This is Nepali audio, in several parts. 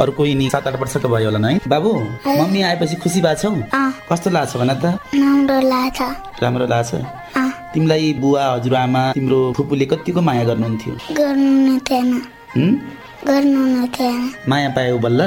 अर्को यिनी सात आठ वर्षको भयो होला है। बाबु मम्मी आएपछि खुसी भएको छौ? कस्तो लाग्छ भन त? राम्रो लाग्छ? तिमीलाई बुवा हजुरआमा तिम्रो फुपूले कतिको माया गर्नुहुन्थ्यो? माया पायौ बल्ल?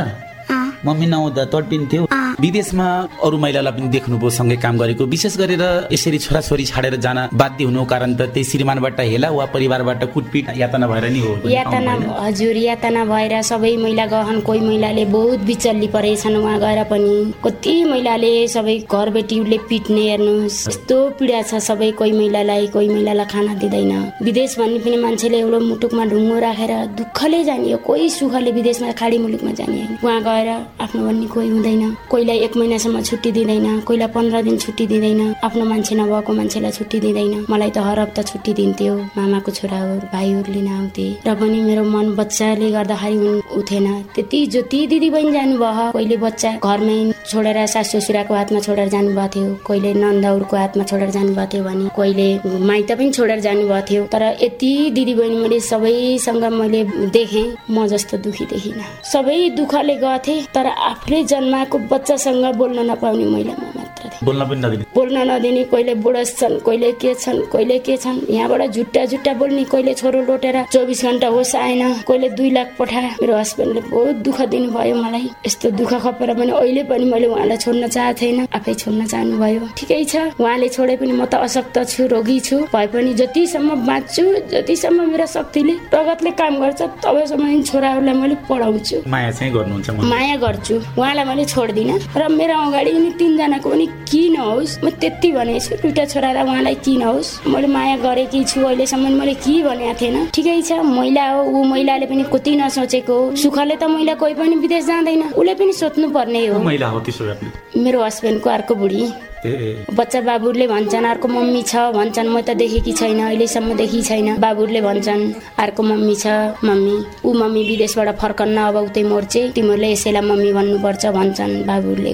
मम्मी नहुँदा तडपिन्थ्यो? अँ। विदेशमा अरू महिलालाई पनि देख्नुभयो सँगै काम गरेको। विशेष गरेर यसरी छोराछोरी छाडेर जान बाध्य हुनुको कारण त त्यही श्रीमानबाट हेला वा परिवारबाट कुटपिट यातना भएर नि हो यातना। हजुर यातना भएर सबै महिला गहन कोही महिलाले बहुत बिचल्ली परेछन् उहाँ गएर पनि। कति महिलाले सबै घर बेटीले पिट्ने हेर्नुहोस्। यस्तो पीडा छ सबै कोही महिलालाई कोही महिलालाई खाना दिँदैन। विदेश भन्ने पनि मान्छेले एउटा मुटुकमा ढुङ्गो राखेर दुःखले जाने कोही सुखले विदेशमा खाडी मुलुकमा जाने होइन। उहाँ गएर आफ्नो भन्ने कोही हुँदैन। कोहीलाई एक महिनासम्म छुट्टी दिँदैन कोहीलाई पन्ध्र दिन छुट्टी दिँदैन आफ्नो मान्छे नभएको मान्छेलाई छुट्टी दिँदैन। मलाई त हर हप्ता छुट्टी दिन्थ्यो मामाको छोराहरू भाइहरू लिन आउँथे र पनि मेरो मन बच्चाले गर्दाखेरि उठेन। त्यति जति दिदी बहिनी जानुभयो कोहीले बच्चा घरमै छोडेर सासु ससुराको हातमा छोडेर जानुभएको थियो कोहीले नन्दहरूको हातमा छोडेर जानुभएको थियो भने कोहीले माइत पनि छोडेर जानुभएको थियो। तर यति दिदी बहिनी मैले सबैसँग मैले देखेँ म जस्तो दुखी देखिनँ। सबै दुःखले गथे तर आफूले जन्माएको बच्चासँग बोल्न नपाउने महिला मात्र बोल्न पनि नदिने। बोल्न नदिने कहिले बुढस छन् कहिले के छन् कहिले के छन् यहाँबाट झुट्टा झुट्टा बोल्ने कहिले छोरो लोटेर चौबिस घन्टा होस् आएन कहिले दुई लाख पठा मेरो हस्बेन्डले बहुत दुःख दिनुभयो मलाई। यस्तो दुःख खपेर पनि अहिले पनि मैले उहाँलाई छोड्न चाहेको छैन। आफै छोड्न चाहनुभयो। ठिकै छ। उहाँले छोडे पनि म त अशक्त छु रोगी छु। भए पनि जतिसम्म बाँच्छु जतिसम्म मेरो शक्तिले प्रगतले काम गर्छ तबसम्म छोराहरूलाई मैले पढाउँछु। माया चाहिँ गर्नुहुन्छ माया गर्छु। उहाँलाई मैले छोड्दिनँ। र मेरो अगाडि तिनजनाको पनि किन होस्? म त्यति भनेको छु दुइटा छोरा र उहाँलाई किन होस्? मैले माया गरेकी छु अहिलेसम्म मैले के भनेको थिएन? ठिकै छ महिला हो ऊ महिलाले पनि कति नसोचेको हो। सुखले त महिला कोही पनि विदेश जाँदैन। उसले पनि सोध्नु पर्ने हो महिला हो मेरो हस्बेन्डको अर्को बुढी। बच्चा बाबुहरूले भन्छन् अर्को मम्मी छ भन्छन् म त देखेकी छैन अहिलेसम्म देखी छैन। बाबुहरूले भन्छन् अर्को मम्मी छ मम्मी ऊ मम्मी विदेशबाट फर्कन्न अब उतै मोर्चे तिमीहरूले यसैलाई मम्मी भन्नुपर्छ भन्छन् बाबुहरूले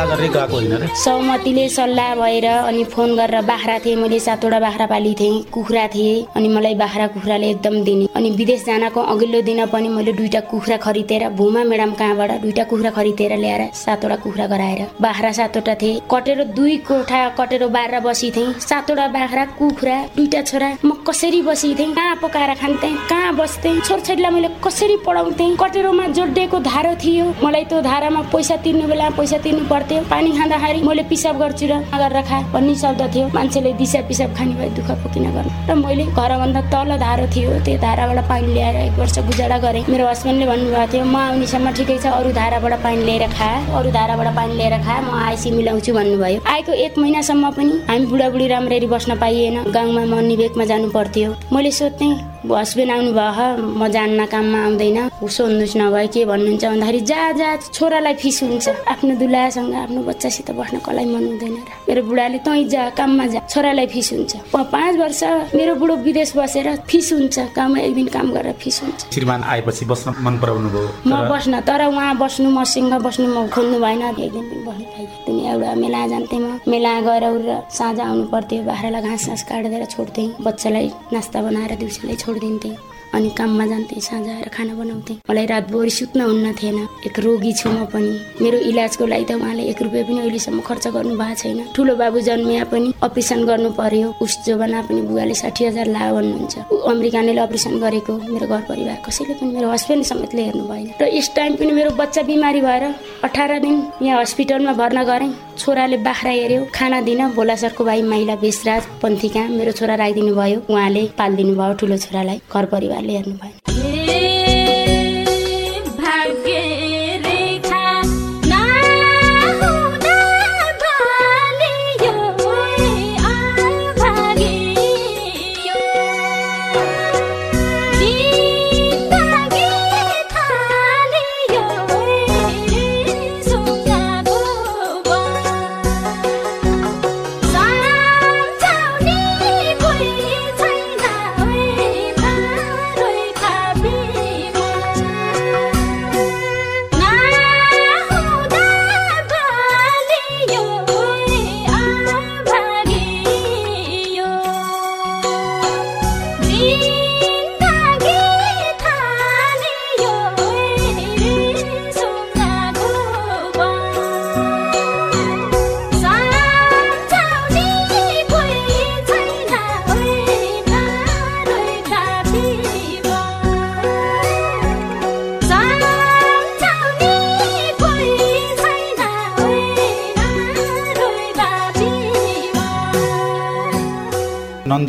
सल्लाह गरेर गएको होइन सहमतिले सल्लाह भएर अनि फोन गरेर बाख्रा थिएँ मैले सातवटा बाख्रा पाली थिएँ कुखुरा थिएँ अनि मलाई बाख्रा कुखुराले एकदम दिने। अनि विदेश जानको अघिल्लो दिन पनि मैले दुइटा कुखुरा खरिदेर भूमा म्याडम कहाँबाट दुइटा कुखुरा खरिदेर ल्याएर सातवटा कुखुरा गराएर बाख्रा सातवटा थिए। कटेरो दुई कोठा कटेरो बाह्र बसी थिएँ सातवटा बाख्रा कुखुरा दुइटा छोरा म कसरी बसी थिएँ कहाँ पकाएर खान्थेँ? कहाँ बस्थेँ? छोरछोरीलाई मैले कसरी पढाउँथेँ? कटेरोमा जोडिएको धारो थियो। मलाई त्यो धारामा पैसा तिर्नु बेला पैसा तिर्नु पर्थ्यो। पानी खाँदाखेरि मैले पिसाब गर्छु र गरेर खा भन्ने शब्द थियो। मान्छेले दिसा पिसाब खाने भए दुःख किन गर्नु। र मैले घरभन्दा तल धारो थियो त्यो धाराबाट पानी ल्याएर एक वर्ष गुजारा गरेँ। मेरो हस्बेन्डले भन्नुभएको थियो म आउनेसम्म ठिकै छ अरू धाराबाट पानी लिएर खा अरू धाराबाट पानी लिएर खा म आएपछि मिलाउँछु भन्नुभयो। आएको एक महिनासम्म पनि हामी बुढाबुढी राम्ररी बस्न पाइएन। गाउँमा म निवेकमा जानु पर्थ्यो। मैले सोध्थेँ हस्बेन्ड आउनु भयो म जान्न काममा आउँदैन। सोध्नुहोस् नभए के भन्नुहुन्छ भन्दाखेरि जा जा छोरालाई फिस हुन्छ। आफ्नो दुलासँग आफ्नो बच्चासित बस्न कसलाई मन हुँदैन र? मेरो बुढाले तै जा काममा जा। छोरालाई फिस हुन्छ। पाँच वर्ष मेरो बुढो विदेश बसेर फिस हुन्छ। काममा एक दिन काम गरेर फिस हुन्छ। श्रीमान आएपछि बस्न मन पराउनु भयो म बस्न तर उहाँ बस्नु मसँग बस्नु म खोज्नु भएन। एक दिन बस्नु पाइयो एउटा मेला जान्थेँ म। मेला गएर उरेर साँझ आउनु पर्थ्यो। बाख्रालाई घाँस घाँस काटेर छोड्थेँ। बच्चालाई नास्ता बनाएर दिउँसोलाई छोडिदिन्थेँ अनि काममा जान्थेँ साँझ आएर खाना बनाउँथेँ। मलाई रातभरि सुत्न हुन्न थिएन एक रोगी छु म पनि। मेरो इलाजको लागि त उहाँले एक रुपियाँ पनि अहिलेसम्म खर्च गर्नु भएको छैन। ठुलो बाबु जन्मिया पनि अपरेसन गर्नु पर्यो। उस जोबना पनि बुवाले साठी हजार ला भन्नुहुन्छ। ऊ अमेरिकानेले अपरेसन गरेको। मेरो घर परिवार कसैले पनि मेरो हस्बेन्ड समेतले हेर्नु भएन र यस टाइम पनि मेरो बच्चा बिमारी भएर अठार दिन यहाँ हस्पिटलमा भर्ना गरेँ। छोराले बाख्रा हेऱ्यो खाना दिन भोलासरको भाइ माइला बेसराज पन्थीका मेरो छोरा राखिदिनु भयो उहाँले पालिदिनु भयो ठुलो छोरालाई घर परिवारले हेर्नु भएन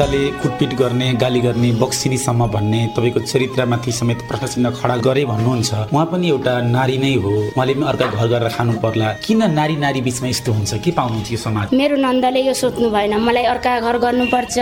नन्दले कुटपिट गर्ने गाली गर्ने बक्सिनीसम्म भन्ने तपाईँको चरित्रमाथि समेत प्रश्न चिन्ह खडा गरे भन्नुहुन्छ। उहाँ पनि एउटा नारी नै हो। उहाँले पनि अर्का घर गरेर खानु पर्ला। किन नारी नारी बिचमा यस्तो हुन्छ? के पाउनुहुन्छ यो समाज? मेरो नन्दले यो सोच्नु भएन। मलाई अर्का घर गर्नुपर्छ।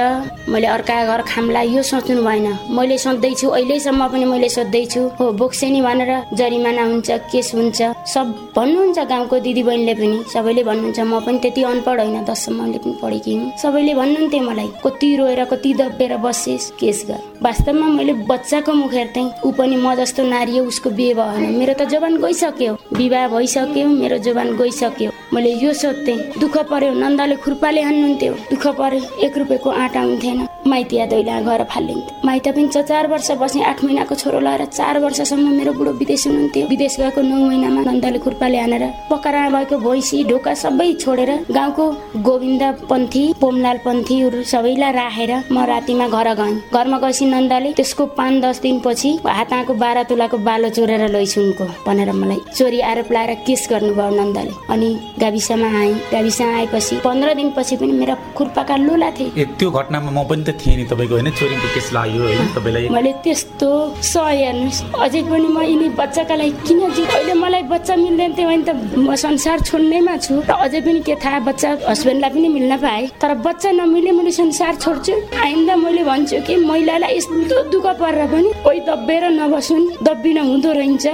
मैले अर्का घर खामला यो सोच्नु भएन। मैले सोध्दैछु अहिलेसम्म पनि मैले सोध्दैछु हो बोक्सेनी भनेर जरिमाना हुन्छ केस हुन्छ। सब भन्नुहुन्छ गाउँको दिदी बहिनीले पनि। सबैले भन्नुहुन्छ म पनि त्यति अनपढ होइन। दससम्मले पनि पढेकी हुँ। सबैले भन्नुहुन्थ्यो मलाई कति रोएर कति दबेर बसेस केस गर। वास्तवमा मैले बच्चाको मुख हेर्थेँ ऊ पनि म जस्तो नारी हो उसको बिहे भएन मेरो त जवान गइसक्यो विवाह भइसक्यो मेरो जवान गइसक्यो। मैले यो सोध्थेँ दुःख पर्यो नन्दले खुर्पाले हान्नुहुन्थ्यो। दुःख पर्यो एक रुपियाँको आँटा हुन्थेन। माइतिया दैला गएर फालिन्थ्यो माइत पनि छ चार वर्ष बसेँ आठ महिनाको छोरो लगाएर चार वर्षसम्म मेरो बुढो विदेश हुनुहुन्थ्यो। विदेश गएको नौ महिनामा नन्दले खुर्पाले हानेर पकरा भएको भैँसी ढोका सबै छोडेर गाउँको गोविन्द पन्थी पोमलाल पन्थीहरू सबैलाई राखेर म रातिमा घर गएँ। घरमा गएपछि नन्दले त्यसको पाँच दस दिनपछि हाताको बाह्र तुलाको बालो चोरेर लैछु उनको भनेर मलाई चोरी आरोप लगाएर केस गर्नुभयो नन्दले। अनि गाविसमा आएँ। गाविसमा आएपछि पन्ध्र दिनपछि पनि मेरा खुर्पाका लोला थिए। त्यो घटनामा म पनि थिएँ नि तपाईँको होइन? चोरीको केस लाग्यो होइन तपाईँलाई? मैले त्यस्तो हेर्नुहोस् अझै पनि म यिनी बच्चाका लागि किन अहिले मलाई बच्चा मिल्दैन थियो भने त म संसार छोड्नैमा छु। र अझै पनि के थाहा बच्चा हस्बेन्डलाई पनि मिल्न पाएँ। तर बच्चा नमिले मैले संसार छोड्छु। आइन्दा मैले भन्छु कि महिलालाई यस्तो दुःख परेर पनि कोही दब्बेर नबसुन् दब्बिन हुँदो रहन्छ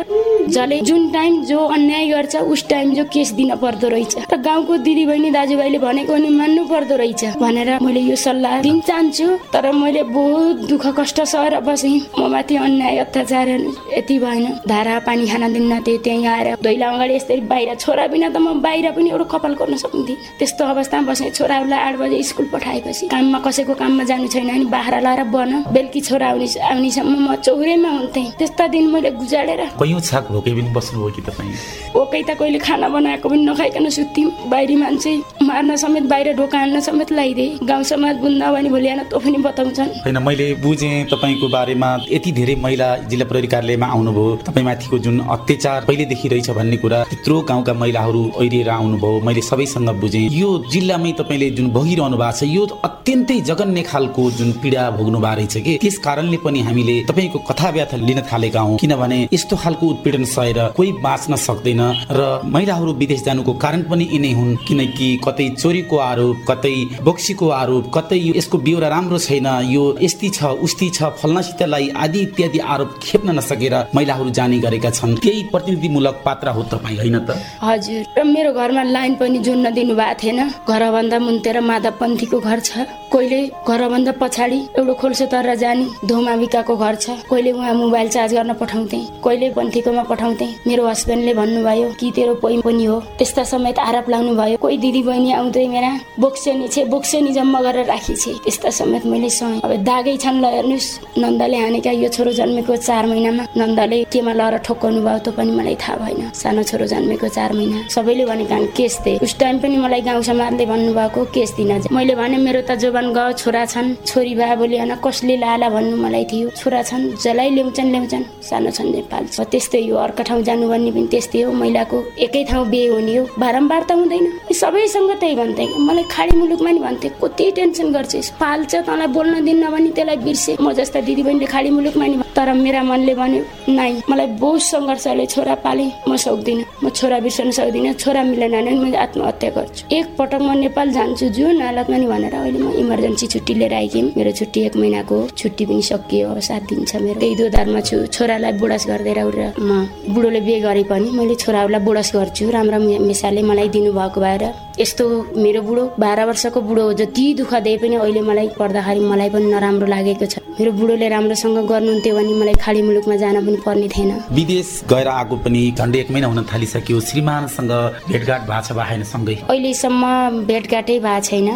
जसले जुन टाइम जो अन्याय गर्छ उस टाइम जो केस दिन पर्दो रहेछ। र गाउँको दिदी बहिनी दाजुभाइले भनेको नि मान्नु पर्दो रहेछ। भनेर मैले यो सल्लाह दिन चाहन्छु। तर मैले बहुत दुःख कष्ट सहेर बसेँ म माथि अन्याय अत्याचार यति भएन। धारा पानी खान दिन्न थिएँ त्यहीँ आएर दैला अगाडि यसरी बाहिर छोरा बिना त म बाहिर पनि एउटा कपाल गर्न सक्थेँ त्यस्तो अवस्थामा बसेँ छोराहरूलाई आठ बजे स्कुल पठाएपछि काममा कसैको काममा जानु छैन अनि बाख्रा लगाएर बन बेलुकी छोरा आउने आउनेसम्म म चौरैमा हुन्थेँ। त्यस्ता दिन मैले गुजाडेर छाक भोकै पनि बस्नुभयो कि तपाईँ? ओकै त कहिले खाना बनाएको पनि नखाइकन सुत्थ्यौँ। बाहिरी मान्छे मार्न समेत बाहिर ढोका हान्न समेत लगाइदिए गाउँ समाज बुन्दा भने भोलि आएर पनि बताउँछन्। होइन मैले बुझेँ तपाईँको बारेमा। यति धेरै महिला जिल्ला प्रहरी कार्यालयमा आउनुभयो तपाईँमाथिको जुन अत्याचार पहिलेदेखि रहेछ भन्ने कुरा त्यत्रो गाउँका महिलाहरू ओहिरिएर आउनुभयो। मैले सबैसँग बुझेँ। यो जिल्लामै तपाईँले जुन भोगिरहनु भएको छ यो अत्यन्तै जगन्य खालको जुन पीडा भोग्नु भएको रहेछ कि? त्यस कारणले पनि हामीले तपाईँको कथा व्याथा लिन थालेका हौँ। किनभने यस्तो खालको उत्पीडन सहेर कोही बाँच्न सक्दैन र महिलाहरू विदेश जानुको कारण पनि यिनै हुन्। किनकि कतै चोरीको आरोप कतै बोक्सीको आरोप कतै यसको बेहोरा राम्रो छैन। यो यस्ती छ उस्ती छ फल्नासितलाई आदि इत्यादि आरोप खेप्न नसकेर महिलाहरू जाने गरेका छन्। त्यही प्रतिनिधिमूलक पात्र हो तपाईँ होइन त? हजुर। मेरो घरमा लाइन पनि जोड्न दिनु भएको थिएन। घरभन्दा मुन्तेर माधव पन्थीको घर छ। कोहीले घरभन्दा पछाडि एउटा खोल्सो तर जाने धोमाविकाको घर छ। कोहीले उहाँ मोबाइल चार्ज गर्न पठाउँथे। कोहीले पन्थीकोमा पठाउँथे। मेरो हस्बेन्डले भन्नुभयो कि तेरो पोइ पनि हो। त्यस्ता समेत आरोप लाउनु भयो कोही दिदी बहिनी आउँदै मेरा बोक्सेनी छे बोक्सेनी जम्मा गरेर राखी छे त्यस्ता समेत मैले सहेँ अब दागै छन् ल हेर्नुहोस्। नन्दले हानेका यो छोरो जन्मेको चार महिनामा। नन्दले केमा लगाएर ठोक्काउनु भयो त्यो पनि मलाई थाहा भएन। सानो छोरो जन्मेको चार महिना। सबैले भनेका केस दे। उस टाइम पनि मलाई गाउँ समाजले भन्नुभएको केस दिन। मैले भने मेरो त जोबान गयो छोरा छन्। छोरी भोलि होइन कसले लाला भन्नु मलाई थियो? छोरा छन् जसलाई ल्याउँछन् ल्याउँछन्। सानो छन् नेपाल। त्यस्तै हो। अर्का ठाउँ जानु भन्ने पनि त्यस्तै हो। महिलाको एकै ठाउँ बिहे हुने हो। बारम्बार त हुँदैन। सबैसँग त्यही भन्थे। मलाई खाडी मुलुकमा नि भन्थे कति टेन्सन गर्छस् पाल्छ तँलाई बोल्न दिन्न भने त्यसलाई बिर्से। म जस्ता दिदी बहिनीले खाडी मुलुकमा नि तर मेरा मनले भन्यो नाइ मलाई बहुत सङ्घर्षले छोरा पाले म सक्दिनँ। म छोरा बिर्सन सक्दिनँ छोरा मिलेन भने मैले आत्महत्या गर्छु। एक पटक म नेपाल जान्छु जुन हालतमा नि भनेर अहिले म इमर्जेन्सी छुट्टी लिएर आइकेँ मेरो छुट्टी एक महिनाको। छुट्टी पनि सकियो अब सात दिन छ मेरो। त्यही दोधारमा छु। छोरालाई बुढास गरिदिएर म बुढोले बिहे गरे पनि मैले छोराहरूलाई बुढास गर्छु। राम्रो मेसाले मलाई दिनुभएको भएर यस्तो मेरो बुढो बाह्र वर्षको बुढो जति दुःख दिए पनि अहिले मलाई पढ्दाखेरि मलाई पनि नराम्रो लागेको छ। मेरो बुढोले राम्रोसँग गर्नुहुन्थ्यो भने मलाई खाडी मुलुकमा जान पनि पर्ने थिएन। विदेश गएर आएको पनि झन्डै एक महिना हुन थालिसक्यो। श्रीमानसँग भेटघाट भएको छ होइन सँगै? अहिलेसम्म भेटघाटै भएको छैन।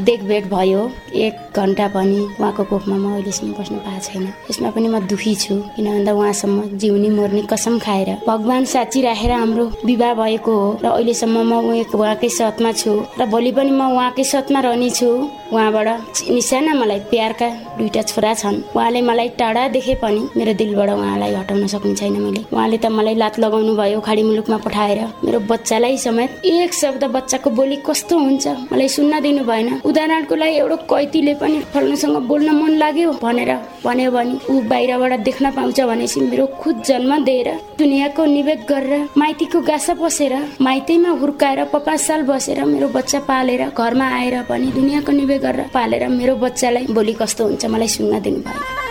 देखभेट भयो। एक घन्टा पनि उहाँको कोखमा म अहिलेसम्म बस्नु पाएको छैन। यसमा पनि म दुखी छु किन भन्दा उहाँसम्म जिउनी मर्ने कसम खाएर। भगवान् साँची राखेर हाम्रो विवाह भएको हो र अहिलेसम्म म उहाँ- उहाँकै साथमा छु र भोलि पनि म उहाँकै साथमा रहनेछु। उहाँबाट निसाना मलाई प्यारका दुईटा छोरा छन्। उहाँले मलाई टाढा देखे पनि मेरो दिलबाट उहाँलाई हटाउन सक्ने छैन मैले। उहाँले त मलाई लात लगाउनु भयो खाडी मुलुकमा पठाएर। मेरो बच्चालाई समेत एक शब्द बच्चाको बोली कस्तो हुन्छ? मलाई सुन्न दिनु भएन उदाहरणको लागि एउटा कैतीले पनि फल्नुसँग बोल्न मन लाग्यो भनेर भन्यो भने ऊ बाहिरबाट देख्न पाउँछ भनेपछि मेरो खुद जन्म दिएर दुनियाँको निवेद गरेर माइतीको गासा बसेर माइतीमा हुर्काएर पचास साल बसेर मेरो बच्चा पालेर घरमा आएर पनि दुनियाँको निवेद गरेर पालेर मेरो बच्चालाई बोली कस्तो हुन्छ मलाई सुन्न दिनु भयो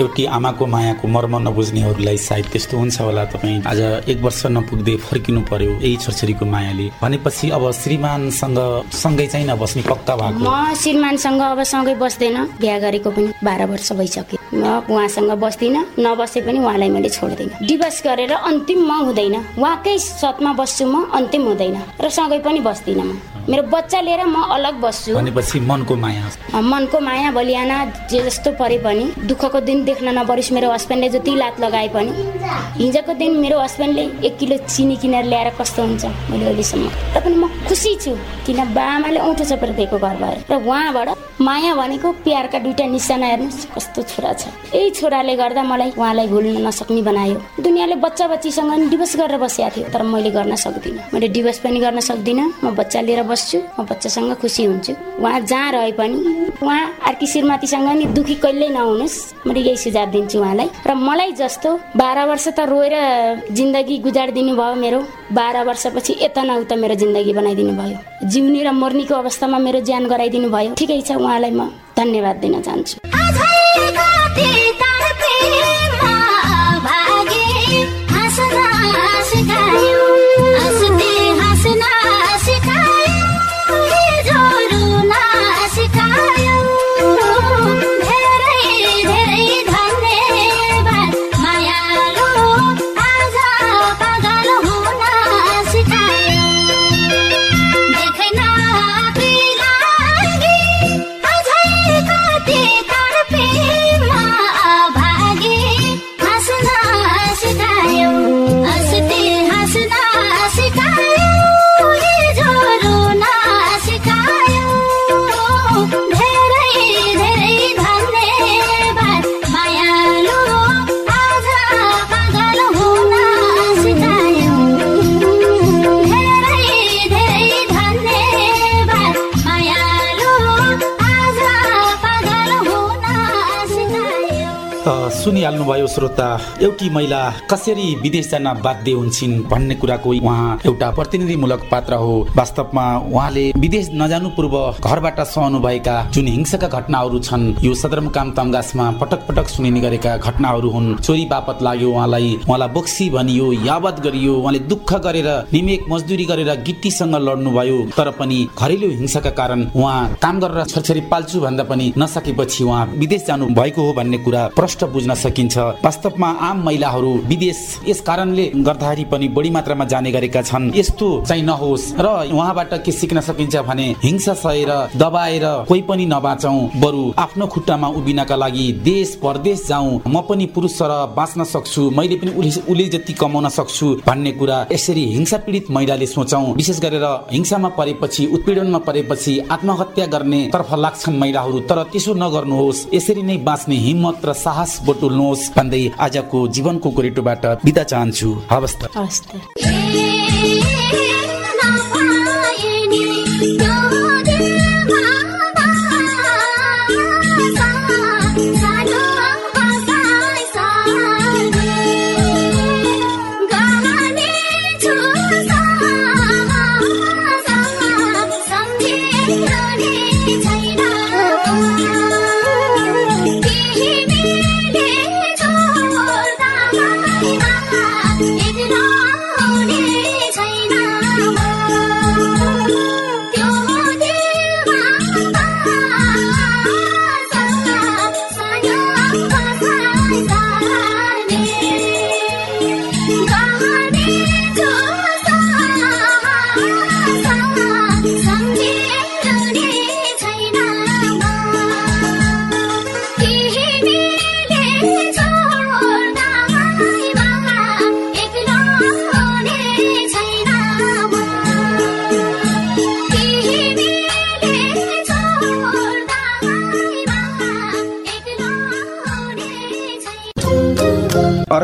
एउटी आमाको मायाको मर्म नबुझ्नेहरूलाई सायद त्यस्तो हुन्छ होला तपाईँ। आज एक वर्ष नपुग्दै फर्किनु पर्यो यही छोरछोरीको मायाले। भनेपछि अब श्रीमानसँग सँगै चाहिँ नबस्ने पक्का भएको। म श्रीमानसँग अब सँगै बस्दैन। बिहा गरेको पनि बाह्र वर्ष भइसक्यो। म उहाँसँग बस्दिनँ। नबसे पनि उहाँलाई मैले छोड्दिनँ। डिभोर्स गरेर अन्तिम म हुँदैन। उहाँकै सतमा बस्छु म अन्तिम हुँदैन। र सँगै पनि बस्दिनँ म। मेरो बच्चा लिएर म अलग बस्छु। भनेपछि मनको माया। मनको माया बलियाना जे जस्तो परे पनि दुःखको दिन देख्न नपरोस् मेरो हस्बेन्डले जति लात लगाए पनि। हिजोको दिन मेरो हस्बेन्डले एक किलो चिनी किनेर ल्याएर कस्तो हुन्छ मैले अहिलेसम्म। र पनि म खुसी छु किन बाआमाले औँठो चपेर दिएको घर भएर। र उहाँबाट माया भनेको प्यारका दुइटा निशाना हेर्नुहोस् कस्तो छोरा छ। यही छोराले गर्दा मलाई उहाँलाई भुल्न नसक्ने बनायो। दुनियाँले बच्चा बच्चीसँग नि डिभोर्स गरेर बसेको थियो तर मैले गर्न सक्दिनँ। मैले डिभोर्स पनि गर्न सक्दिनँ म बच्चा लिएर बस्छु म बच्चासँग खुसी हुन्छु। उहाँ जहाँ रहे पनि उहाँ अर्की श्रीमतीसँग नि दुखी कहिल्यै नहुनुहोस् मैले यही सुझाव दिन्छु उहाँलाई। र मलाई जस्तो बाह्र वर्ष त रोएर जिन्दगी गुजारिदिनु भयो मेरो बाह्र वर्षपछि यता न मेरो जिन्दगी बनाइदिनु भयो। जिउने र मर्नीको अवस्थामा मेरो ज्यान गराइदिनु भयो। ठिकै छ उहाँलाई म धन्यवाद दिन चाहन्छु। सुनिहाल्नुभयो श्रोता एउटी महिला कसरी विदेश जान बाध्य हुन्छन् भन्ने कुराको उहाँ एउटा प्रतिनिधिमूलक पात्र हो। वास्तवमा उहाँले विदेश नजानु पूर्व घरबाट सहनु भएका जुन हिंसाका घटनाहरू छन् यो सदरमुकाम तमगासमा पटक पटक सुनिने गरेका घटनाहरू हुन्। चोरी बापत लाग्यो उहाँलाई उहाँलाई बोक्सी भनियो यावत गरियो उहाँले दुःख गरेर निमेक मजदुरी गरेर गिट्टीसँग लड्नु भयो तर पनि घरेलु हिंसाका कारण उहाँ काम गरेर छोरछोरी पाल्छु भन्दा पनि नसकेपछि उहाँ विदेश जानु भएको हो भन्ने कुरा प्रष्ट बुझ्न सकिन्छ। वास्तवमा आम महिलाहरू विदेश यस कारणले गर्दाखेरि पनि बढी मात्रामा जाने गरेका छन्। यस्तो चाहिँ नहोस् र उहाँबाट के सिक्न सकिन्छ भने हिंसा सहेर दबाएर कोही पनि नबाचौ। बरु आफ्नो खुट्टामा उभिनका लागि देश परदेश जाउँ। म पनि पुरुष सर बाँच्न सक्छु मैले पनि उसले जति कमाउन सक्छु भन्ने कुरा यसरी हिंसा पीडित महिलाले सोचौँ। विशेष गरेर हिंसामा परेपछि उत्पीडनमा परेपछि आत्महत्या गर्ने तर्फ लाग्छन् महिलाहरू। तर त्यसो नगर्नुहोस् यसरी नै बाँच्ने हिम्मत र साहस बटुल्नुहोस् भन्दै आजको जीवनको गोरेटोबाट बिदा चाहन्छु। हवस् अर्खले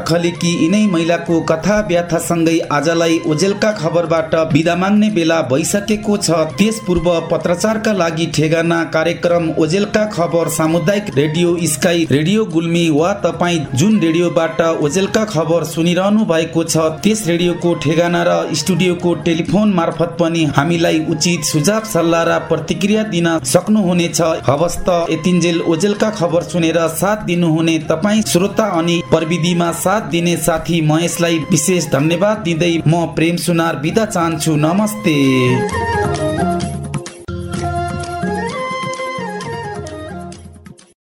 कि यिनै महिलाको कथा व्याथासँगै आजलाई ओजेलका खबरबाट बिदा माग्ने बेला भइसकेको छ। त्यस पूर्व पत्रचारका लागि ठेगाना कार्यक्रम ओजेलका खबर सामुदायिक रेडियो स्काई रेडियो गुल्मी वा तपाईँ जुन रेडियोबाट ओजेलका खबर सुनिरहनु भएको छ त्यस रेडियोको ठेगाना र स्टुडियोको टेलिफोन मार्फत पनि हामीलाई उचित सुझाव सल्लाह र प्रतिक्रिया दिन सक्नुहुनेछ। हवस् त यतिन्जेल ओजेलका खबर सुनेर साथ दिनुहुने तपाईँ श्रोता अनि प्रविधिमा साथ दिने साथी महेशलाई विशेष धन्यवाद दिँदै म प्रेम सुनार बिदा चाहन्छु। नमस्ते।